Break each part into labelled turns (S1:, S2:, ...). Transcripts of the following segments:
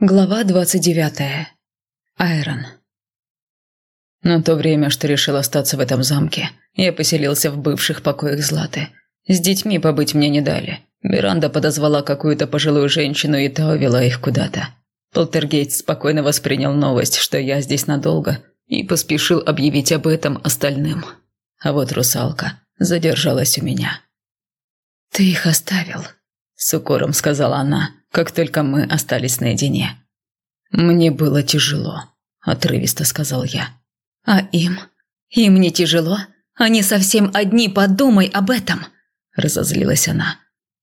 S1: Глава двадцать девятая. Айрон. На то время, что решил остаться в этом замке, я поселился в бывших покоях Златы. С детьми побыть мне не дали. Миранда подозвала какую-то пожилую женщину, и та увела их куда-то. Полтергейт спокойно воспринял новость, что я здесь надолго, и поспешил объявить об этом остальным. А вот русалка задержалась у меня. «Ты их оставил», – с укором сказала она как только мы остались наедине. «Мне было тяжело», – отрывисто сказал я.
S2: «А им? Им не тяжело? Они совсем одни, подумай об этом!» – разозлилась она.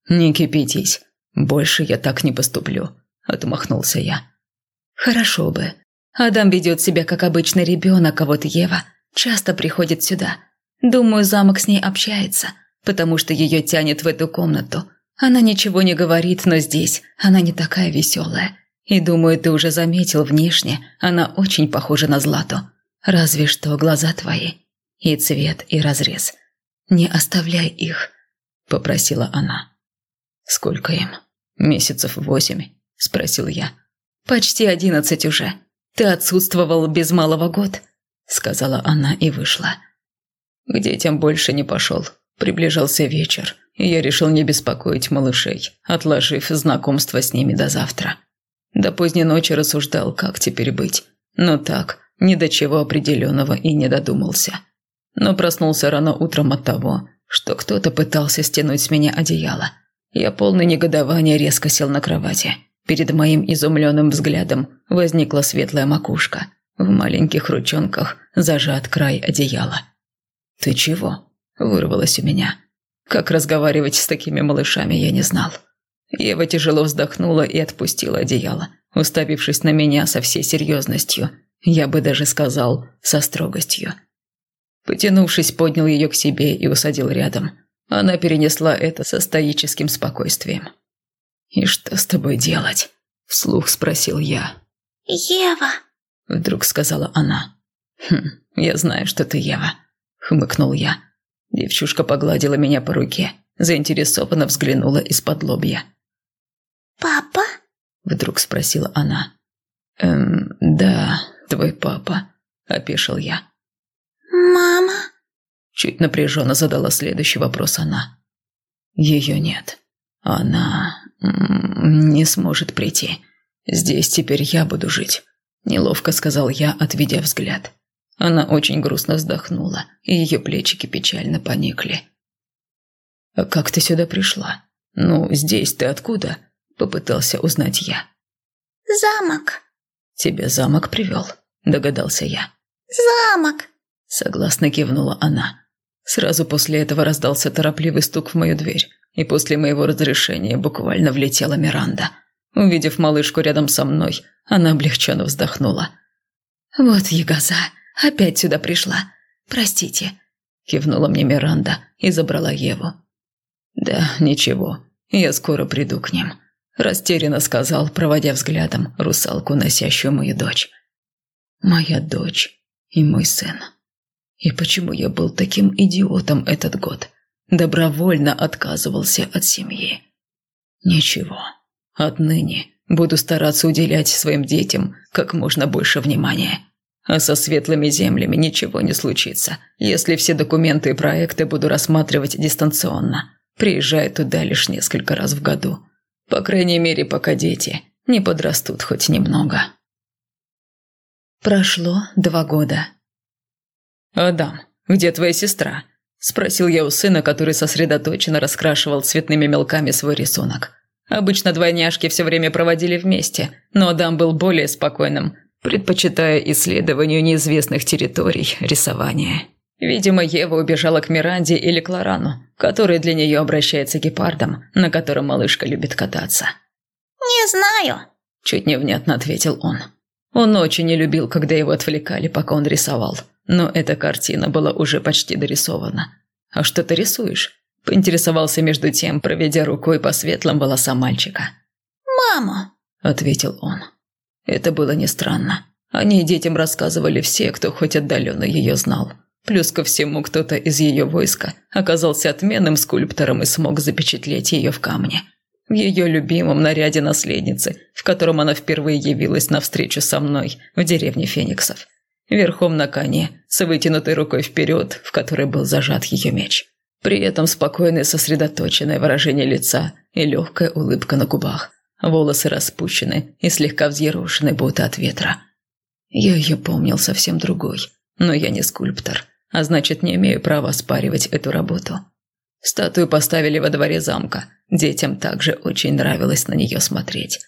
S1: «Не кипятись, больше я так не поступлю», – отмахнулся я.
S2: «Хорошо бы. Адам ведет себя как обычный ребенок, а вот Ева часто приходит сюда. Думаю, замок с ней общается, потому что ее тянет в эту комнату. Она ничего не говорит, но здесь она не такая веселая. И думаю, ты уже заметил внешне, она очень похожа на Злату. Разве что глаза твои. И цвет, и разрез. Не оставляй их, попросила она.
S1: Сколько им? Месяцев восемь? Спросил я.
S2: Почти одиннадцать уже. Ты отсутствовал без малого год, сказала она и вышла.
S1: К детям больше не пошел. Приближался вечер я решил не беспокоить малышей, отложив знакомство с ними до завтра. До поздней ночи рассуждал, как теперь быть, но так, ни до чего определенного и не додумался. Но проснулся рано утром от того, что кто-то пытался стянуть с меня одеяло. Я полный негодования резко сел на кровати. Перед моим изумленным взглядом возникла светлая макушка. В маленьких ручонках зажат край одеяла. «Ты чего?» – вырвалось у меня. Как разговаривать с такими малышами, я не знал. Ева тяжело вздохнула и отпустила одеяло, уставившись на меня со всей серьезностью. Я бы даже сказал, со строгостью. Потянувшись, поднял ее к себе и усадил рядом. Она перенесла это со стоическим спокойствием. «И что с тобой делать?» – вслух спросил я.
S3: «Ева», –
S1: вдруг сказала она. «Хм, я знаю, что ты Ева», – хмыкнул я. Девчушка погладила меня по руке, заинтересованно взглянула из-под лобья.
S3: «Папа?»
S1: – вдруг спросила она. «Эм, да, твой папа», – опешил я.
S3: «Мама?»
S1: – чуть напряженно задала следующий вопрос она. «Ее нет. Она не сможет прийти. Здесь теперь я буду жить», – неловко сказал я, отведя взгляд. Она очень грустно вздохнула, и ее плечики печально поникли. «А как ты сюда пришла? Ну, здесь ты откуда?» – попытался узнать я.
S3: «Замок».
S1: «Тебя замок привел?» – догадался я.
S3: «Замок», –
S1: согласно кивнула она. Сразу после этого раздался торопливый стук в мою дверь, и после моего разрешения буквально влетела Миранда. Увидев малышку рядом со мной, она облегченно вздохнула.
S2: «Вот ягоза, Опять сюда пришла. Простите», – кивнула мне Миранда и забрала Еву.
S1: «Да, ничего, я скоро приду к ним», – растерянно сказал, проводя взглядом русалку, носящую мою дочь. «Моя дочь и мой сын. И почему я был таким идиотом этот год? Добровольно отказывался от семьи. Ничего, отныне буду стараться уделять своим детям как можно больше внимания». А со светлыми землями ничего не случится, если все документы и проекты буду рассматривать дистанционно, приезжая туда лишь несколько раз в году. По крайней мере, пока дети не подрастут хоть немного.
S2: Прошло два года.
S1: «Адам, где твоя сестра?» – спросил я у сына, который сосредоточенно раскрашивал цветными мелками свой рисунок. Обычно двойняшки все время проводили вместе, но Адам был более спокойным – предпочитая исследованию неизвестных территорий рисование. Видимо, Ева убежала к Миранде или Кларану, который для нее обращается гепардом, на котором малышка любит кататься.
S3: «Не знаю», –
S1: чуть невнятно ответил он. Он очень не любил, когда его отвлекали, пока он рисовал. Но эта картина была уже почти дорисована. «А что ты рисуешь?» – поинтересовался между тем, проведя рукой по светлым волосам мальчика.
S3: «Мама», –
S1: ответил он. Это было не странно. Они детям рассказывали все, кто хоть отдаленно ее знал. Плюс ко всему, кто-то из ее войска оказался отменным скульптором и смог запечатлеть ее в камне. в ее любимом наряде наследницы, в котором она впервые явилась на встречу со мной в деревне Фениксов. Верхом на коне, с вытянутой рукой вперед, в которой был зажат ее меч. При этом спокойное сосредоточенное выражение лица и легкая улыбка на губах. Волосы распущены и слегка взъерошены, будто от ветра. Я ее помнил совсем другой, но я не скульптор, а значит не имею права оспаривать эту работу. Статую поставили во дворе замка. Детям также очень нравилось на нее смотреть.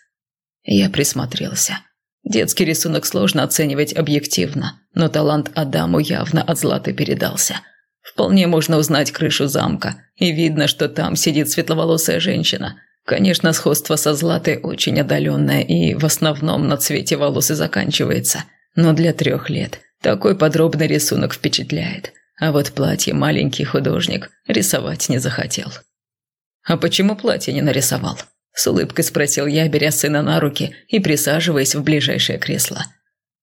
S1: Я присмотрелся. Детский рисунок сложно оценивать объективно, но талант Адаму явно от Златы передался. Вполне можно узнать крышу замка, и видно, что там сидит светловолосая женщина. Конечно, сходство со Златой очень отдаленное и в основном на цвете волос и заканчивается. Но для трех лет такой подробный рисунок впечатляет. А вот платье маленький художник рисовать не захотел. «А почему платье не нарисовал?» С улыбкой спросил я, беря сына на руки и присаживаясь в ближайшее кресло.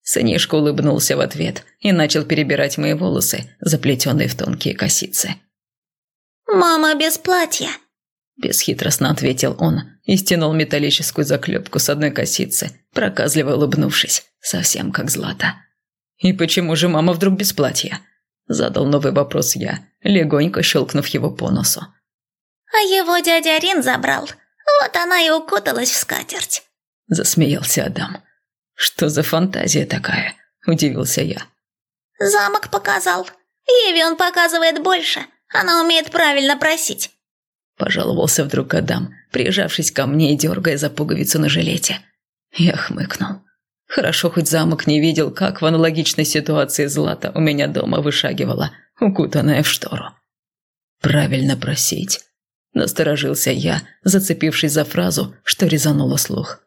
S1: Сынишка улыбнулся в ответ и начал перебирать мои волосы, заплетенные в тонкие косицы.
S3: «Мама без платья», – бесхитростно ответил он и стянул металлическую заклепку с одной косицы, проказливо улыбнувшись, совсем как Злата. «И почему же мама вдруг без платья?» Задал новый вопрос я, легонько щелкнув его по носу. «А его дядя Рин забрал. Вот она и укуталась в скатерть».
S1: Засмеялся Адам. «Что за фантазия такая?» – удивился я.
S3: «Замок показал. Еве он показывает больше. Она умеет правильно просить».
S1: Пожаловался вдруг Адам, прижавшись ко мне и дергая за пуговицу на жилете. Я хмыкнул. Хорошо, хоть замок не видел, как в аналогичной ситуации Злата у меня дома вышагивала, укутанная в штору. «Правильно просить», – насторожился я, зацепившись за фразу, что резануло слух.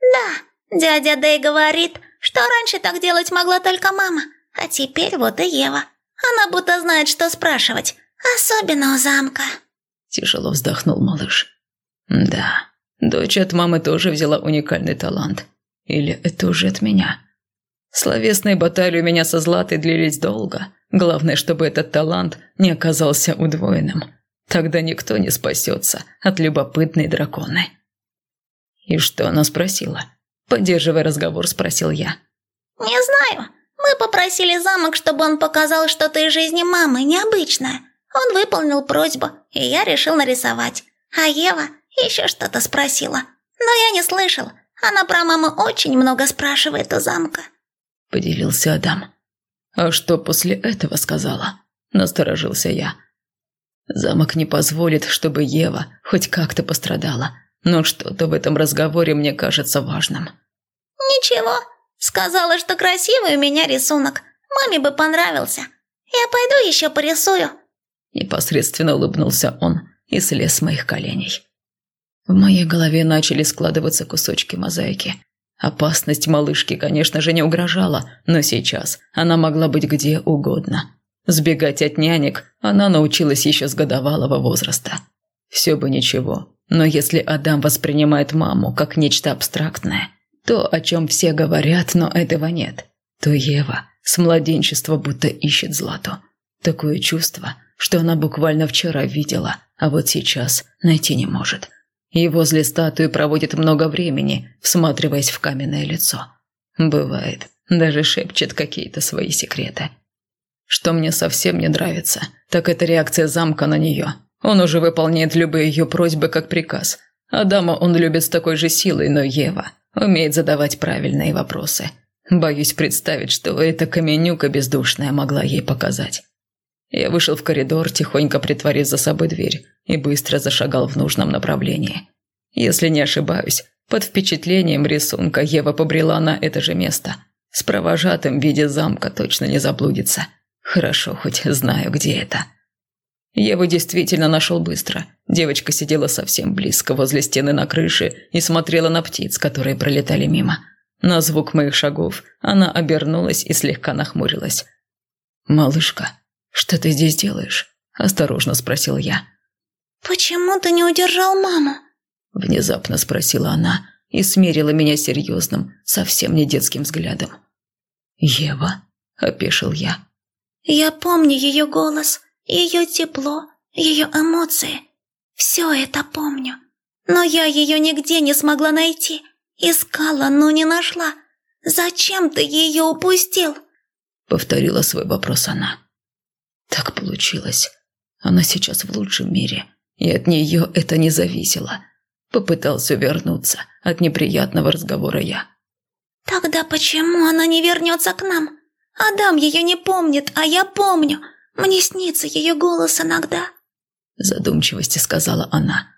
S3: «Да, дядя Дэй говорит, что раньше так делать могла только мама, а теперь вот и Ева. Она будто знает, что спрашивать, особенно у замка».
S1: Тяжело вздохнул малыш. «Да, дочь от мамы тоже взяла уникальный талант. Или это уже от меня? Словесные баталии у меня со Златой длились долго. Главное, чтобы этот талант не оказался удвоенным. Тогда никто не спасется от любопытной драконы. И что она спросила? Поддерживая разговор, спросил я.
S3: «Не знаю. Мы попросили замок, чтобы он показал что-то из жизни мамы необычное. Он выполнил просьбу, и я решил нарисовать. А Ева еще что-то спросила. Но я не слышал. Она про маму очень много спрашивает у замка», –
S1: поделился Адам. «А что после этого сказала?» – насторожился я. «Замок не позволит, чтобы Ева хоть как-то пострадала, но что-то в этом разговоре мне кажется важным».
S3: «Ничего, сказала, что красивый у меня рисунок, маме бы понравился. Я пойду еще порисую».
S1: Непосредственно улыбнулся он и слез с моих коленей. В моей голове начали складываться кусочки мозаики. Опасность малышки, конечно же, не угрожала, но сейчас она могла быть где угодно. Сбегать от нянек она научилась еще с годовалого возраста. Все бы ничего, но если Адам воспринимает маму как нечто абстрактное, то, о чем все говорят, но этого нет, то Ева с младенчества будто ищет Злату. Такое чувство, что она буквально вчера видела, а вот сейчас найти не может и возле статуи проводит много времени, всматриваясь в каменное лицо. Бывает, даже шепчет какие-то свои секреты. Что мне совсем не нравится, так это реакция замка на нее. Он уже выполняет любые ее просьбы как приказ. Адама он любит с такой же силой, но Ева умеет задавать правильные вопросы. Боюсь представить, что эта каменюка бездушная могла ей показать. Я вышел в коридор, тихонько притворив за собой дверь, и быстро зашагал в нужном направлении. Если не ошибаюсь, под впечатлением рисунка Ева побрела на это же место. С провожатым в виде замка точно не заблудится. Хорошо, хоть знаю, где это. Еву действительно нашел быстро. Девочка сидела совсем близко возле стены на крыше и смотрела на птиц, которые пролетали мимо. На звук моих шагов она обернулась и слегка нахмурилась. «Малышка, что ты здесь делаешь?» – осторожно спросил я.
S3: «Почему ты не удержал маму?»
S1: – внезапно спросила она и смерила меня серьезным, совсем не детским взглядом. «Ева?» – опешил я.
S3: «Я помню ее голос, ее тепло, ее эмоции. Все это помню.
S1: но я ее нигде не смогла найти. Искала, но не нашла. Зачем ты ее упустил?»
S3: Повторила свой вопрос она. Так получилось. Она сейчас в лучшем мире, и от нее это не зависело. Попытался вернуться от неприятного разговора я.
S1: «Тогда почему она не вернется к нам? Адам ее не помнит, а я помню. Мне снится ее голос иногда».
S3: Задумчивости сказала она.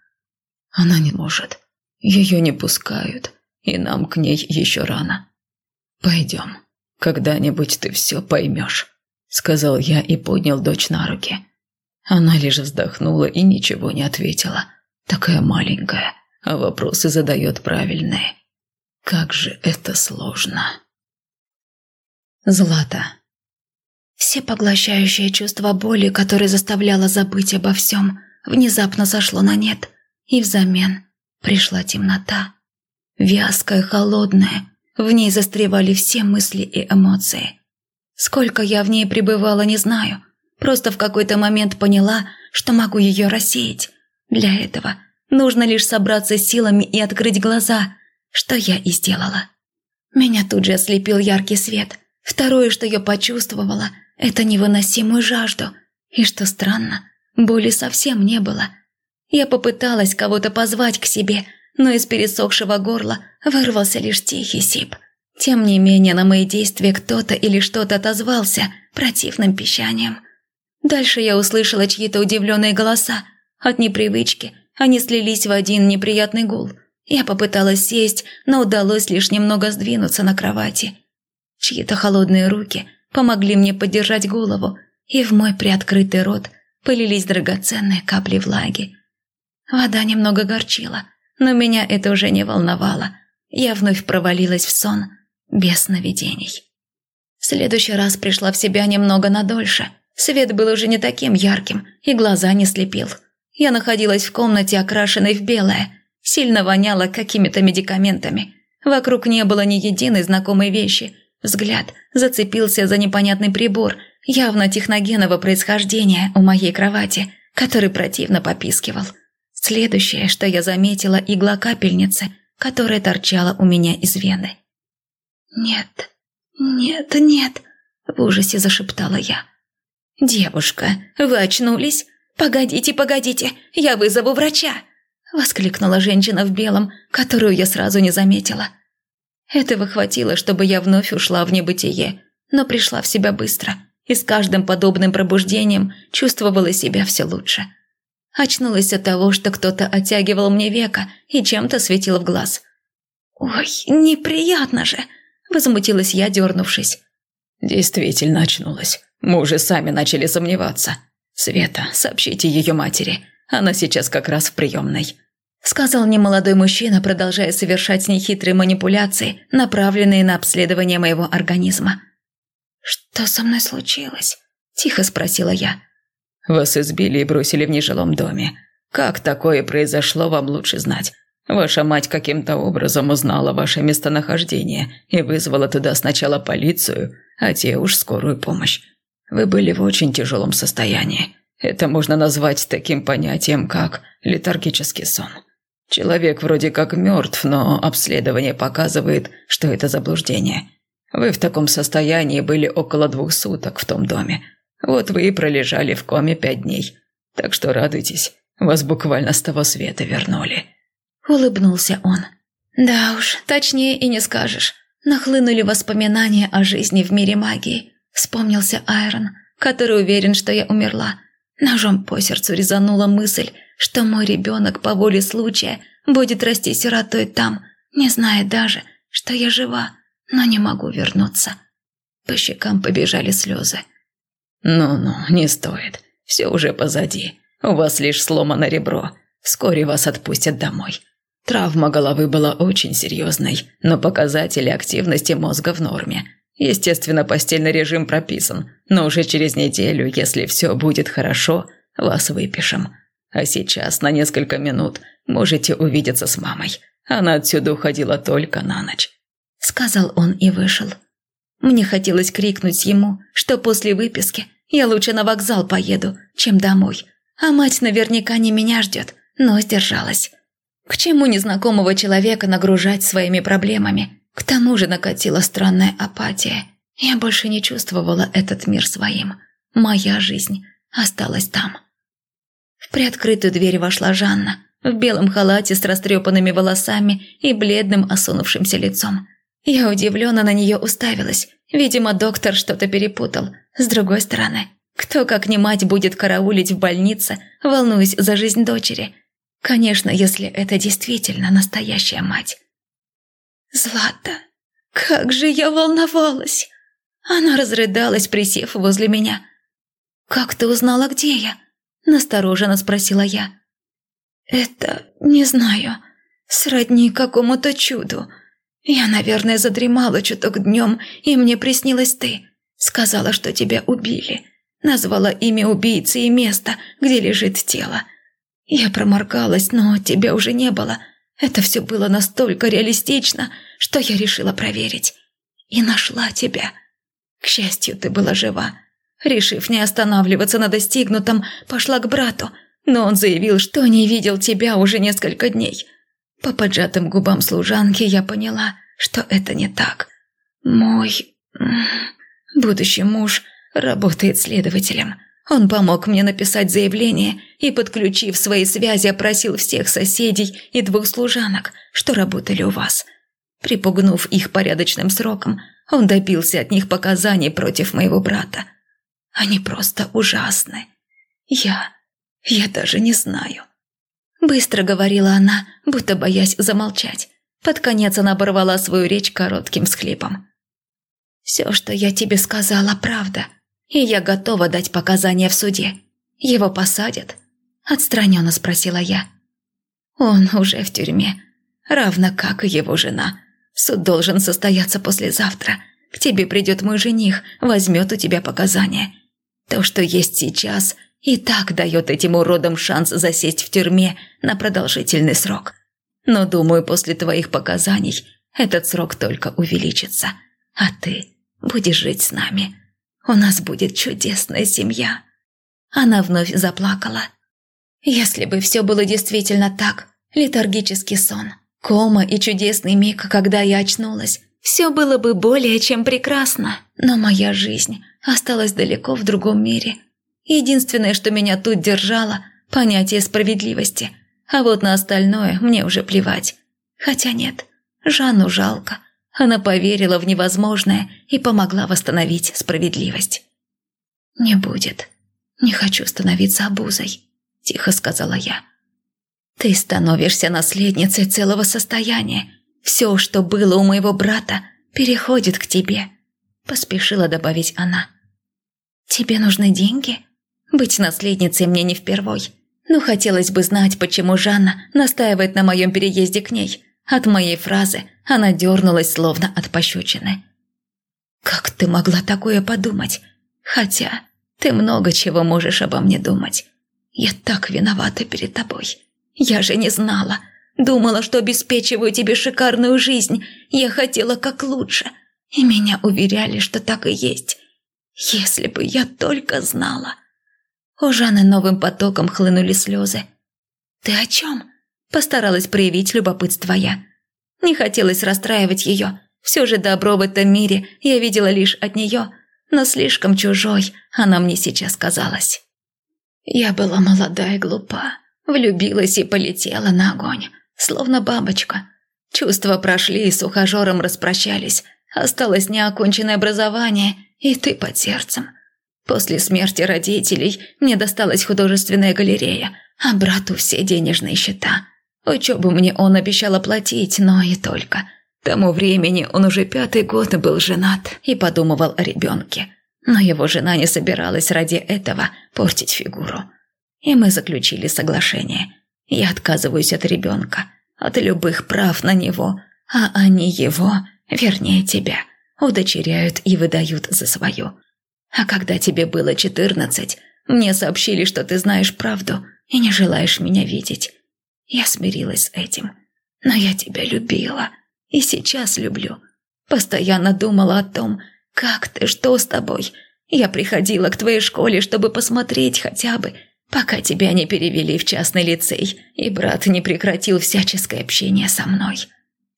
S3: «Она не может. Ее не пускают, и нам к ней еще рано. Пойдем, когда-нибудь ты все поймешь», сказал я и поднял дочь на руки. Она лишь вздохнула и ничего не ответила. Такая маленькая, а вопросы задает правильные. Как же это сложно.
S1: Злата. Всепоглощающее чувство боли, которое заставляло забыть обо всем, внезапно сошло на нет, и взамен пришла темнота. Вязкая, холодная, в ней застревали все мысли и эмоции. Сколько я в ней пребывала, не знаю. Просто в какой-то момент поняла, что могу ее рассеять. Для этого нужно лишь собраться силами и открыть глаза, что я и сделала. Меня тут же ослепил яркий свет. Второе, что я почувствовала, это невыносимую жажду. И что странно, боли совсем не было. Я попыталась кого-то позвать к себе, но из пересохшего горла вырвался лишь тихий сип. Тем не менее, на мои действия кто-то или что-то отозвался противным пищанием. Дальше я услышала чьи-то удивленные голоса. От непривычки они слились в один неприятный гул. Я попыталась сесть, но удалось лишь немного сдвинуться на кровати. Чьи-то холодные руки помогли мне поддержать голову, и в мой приоткрытый рот полились драгоценные капли влаги. Вода немного горчила, но меня это уже не волновало. Я вновь провалилась в сон – без сновидений. В следующий раз пришла в себя немного надольше. Свет был уже не таким ярким, и глаза не слепил. Я находилась в комнате, окрашенной в белое. Сильно воняло какими-то медикаментами. Вокруг не было ни единой знакомой вещи. Взгляд зацепился за непонятный прибор, явно техногенного происхождения у моей кровати, который противно попискивал. Следующее, что я заметила, игла капельницы, которая торчала у меня из вены. «Нет, нет, нет!» – в ужасе зашептала я. «Девушка, вы очнулись? Погодите, погодите, я вызову врача!» – воскликнула женщина в белом, которую я сразу не заметила. Этого хватило, чтобы я вновь ушла в небытие, но пришла в себя быстро и с каждым подобным пробуждением чувствовала себя все лучше. Очнулась от того, что кто-то оттягивал мне века и чем-то светил в глаз. «Ой, неприятно же!» Возмутилась я, дернувшись.
S3: Действительно очнулась. Мы уже сами начали сомневаться. Света, сообщите ее матери. Она сейчас как раз в приемной.
S1: Сказал немолодой мужчина, продолжая совершать нехитрые манипуляции, направленные на обследование моего организма. «Что со мной случилось?» – тихо спросила я.
S3: «Вас избили и бросили в нежилом доме. Как такое произошло, вам лучше знать. Ваша мать каким-то образом узнала ваше местонахождение и вызвала туда сначала полицию, а те уж скорую помощь. Вы были в очень тяжелом состоянии. Это можно назвать таким понятием, как летаргический сон. Человек вроде как мертв, но обследование показывает, что это заблуждение. Вы в таком состоянии были около двух суток в том доме. Вот вы и пролежали в коме пять дней. Так что радуйтесь, вас буквально с того света вернули.
S1: Улыбнулся он. Да уж, точнее и не скажешь. Нахлынули воспоминания о жизни в мире магии. Вспомнился Айрон, который уверен, что я умерла. Ножом по сердцу резанула мысль, что мой ребенок по воле случая будет расти сиротой там, не зная даже, что я жива, но не могу вернуться. По щекам побежали слезы.
S3: «Ну-ну, не стоит. Все уже позади. У вас лишь сломано ребро. Вскоре вас отпустят домой. Травма головы была очень серьезной, но показатели активности мозга в норме. Естественно, постельный режим прописан, но уже через неделю, если все будет хорошо, вас выпишем. А сейчас на несколько минут можете увидеться с мамой. Она отсюда уходила только на ночь», –
S1: сказал он и вышел. Мне хотелось крикнуть ему, что после выписки я лучше на вокзал поеду, чем домой. А мать наверняка не меня ждет, но сдержалась. К чему незнакомого человека нагружать своими проблемами? К тому же накатила странная апатия. Я больше не чувствовала этот мир своим. Моя жизнь осталась там. В приоткрытую дверь вошла Жанна, в белом халате с растрепанными волосами и бледным осунувшимся лицом. Я удивленно на нее уставилась. Видимо, доктор что-то перепутал. С другой стороны, кто как не мать будет караулить в больнице, волнуясь за жизнь дочери? Конечно, если это действительно настоящая мать. «Злата, как же я волновалась!» Она разрыдалась, присев возле меня. «Как ты узнала, где я?» – настороженно спросила я. «Это не знаю. Сродни какому-то чуду. Я, наверное, задремала чуток днем, и мне приснилась ты. Сказала, что тебя убили. Назвала имя убийцы и место, где лежит тело. Я проморгалась, но тебя уже не было. Это все было настолько реалистично, что я решила проверить. И нашла тебя. К счастью, ты была жива. Решив не останавливаться на достигнутом, пошла к брату, но он заявил, что не видел тебя уже несколько дней. По поджатым губам служанки я поняла, что это не так. Мой будущий муж работает следователем. Он помог мне написать заявление и, подключив свои связи, опросил всех соседей и двух служанок, что работали у вас. Припугнув их порядочным сроком, он добился от них показаний против моего брата. Они просто ужасны. Я... я даже не знаю. Быстро говорила она, будто боясь замолчать. Под конец она оборвала свою речь коротким всхлипом. «Все, что я тебе сказала, правда и я готова дать показания в суде. Его посадят?» – отстраненно спросила я. «Он уже в тюрьме, равно как и его жена. Суд должен состояться послезавтра. К тебе придет мой жених, возьмет у тебя показания. То, что есть сейчас, и так дает этим уродам шанс засесть в тюрьме на продолжительный срок. Но, думаю, после твоих показаний этот срок только увеличится. А ты будешь жить с нами. У нас будет чудесная семья». Она вновь заплакала. Если бы все было действительно так, летаргический сон, кома и чудесный миг, когда я очнулась, все было бы более чем прекрасно. Но моя жизнь осталась далеко в другом мире. Единственное, что меня тут держало – понятие справедливости. А вот на остальное мне уже плевать. Хотя нет, Жанну жалко. Она поверила в невозможное и помогла восстановить справедливость. «Не будет. Не хочу становиться обузой», – тихо сказала я. «Ты становишься наследницей целого состояния. Все, что было у моего брата, переходит к тебе», – поспешила добавить она. «Тебе нужны деньги? Быть наследницей мне не впервой. Но хотелось бы знать, почему Жанна настаивает на моем переезде к ней. От моей фразы она дернулась, словно от пощечины. «Как ты могла такое подумать? Хотя ты много чего можешь обо мне думать. Я так виновата перед тобой. Я же не знала. Думала, что обеспечиваю тебе шикарную жизнь. Я хотела как лучше. И меня уверяли, что так и есть. Если бы я только знала». У Жанны новым потоком хлынули слезы. «Ты о чем?» Постаралась проявить любопытство я. Не хотелось расстраивать ее. Все же добро в этом мире я видела лишь от нее, но слишком чужой она мне сейчас казалась. Я была молода и глупа, влюбилась и полетела на огонь, словно бабочка. Чувства прошли и с ухажером распрощались. Осталось неоконченное образование, и ты под сердцем. После смерти родителей мне досталась художественная галерея, а брату все денежные счета – Учебу мне он обещал оплатить, но и только. К тому времени он уже пятый год был женат и подумывал о ребенке. Но его жена не собиралась ради этого портить фигуру. И мы заключили соглашение. Я отказываюсь от ребенка, от любых прав на него, а они его, вернее тебя, удочеряют и выдают за свою. А когда тебе было четырнадцать, мне сообщили, что ты знаешь правду и не желаешь меня видеть. Я смирилась с этим. Но я тебя любила. И сейчас люблю. Постоянно думала о том, как ты, что с тобой. Я приходила к твоей школе, чтобы посмотреть хотя бы, пока тебя не перевели в частный лицей, и брат не прекратил всяческое общение со мной.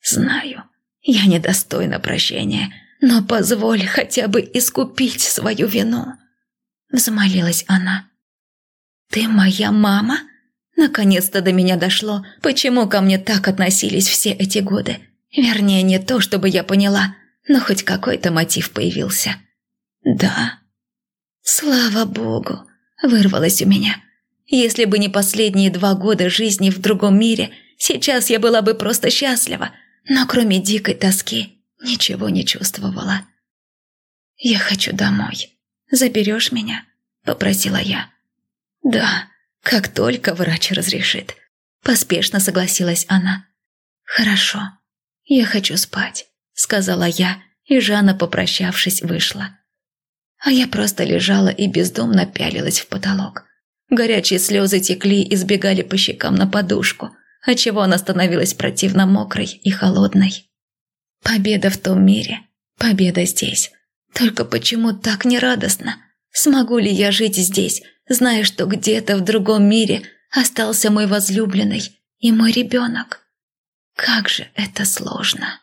S1: Знаю, я недостойна прощения, но позволь хотя бы искупить свою вину». Взмолилась она. «Ты моя мама?» Наконец-то до меня дошло, почему ко мне так относились все эти годы. Вернее, не то, чтобы я поняла, но хоть какой-то мотив появился. «Да». «Слава богу!» – вырвалось у меня. Если бы не последние два года жизни в другом мире, сейчас я была бы просто счастлива, но кроме дикой тоски ничего не чувствовала. «Я хочу домой. Заберешь меня?» – попросила я. «Да, как только врач разрешит», – поспешно согласилась она. «Хорошо, я хочу спать», – сказала я, и Жанна, попрощавшись, вышла. А я просто лежала и бездомно пялилась в потолок. Горячие слезы текли и сбегали по щекам на подушку, отчего она становилась противно мокрой и холодной. Победа в том мире, победа здесь. Только почему так нерадостно? Смогу ли я жить здесь, зная, что где-то в другом мире остался мой возлюбленный и мой ребенок? Как же это сложно.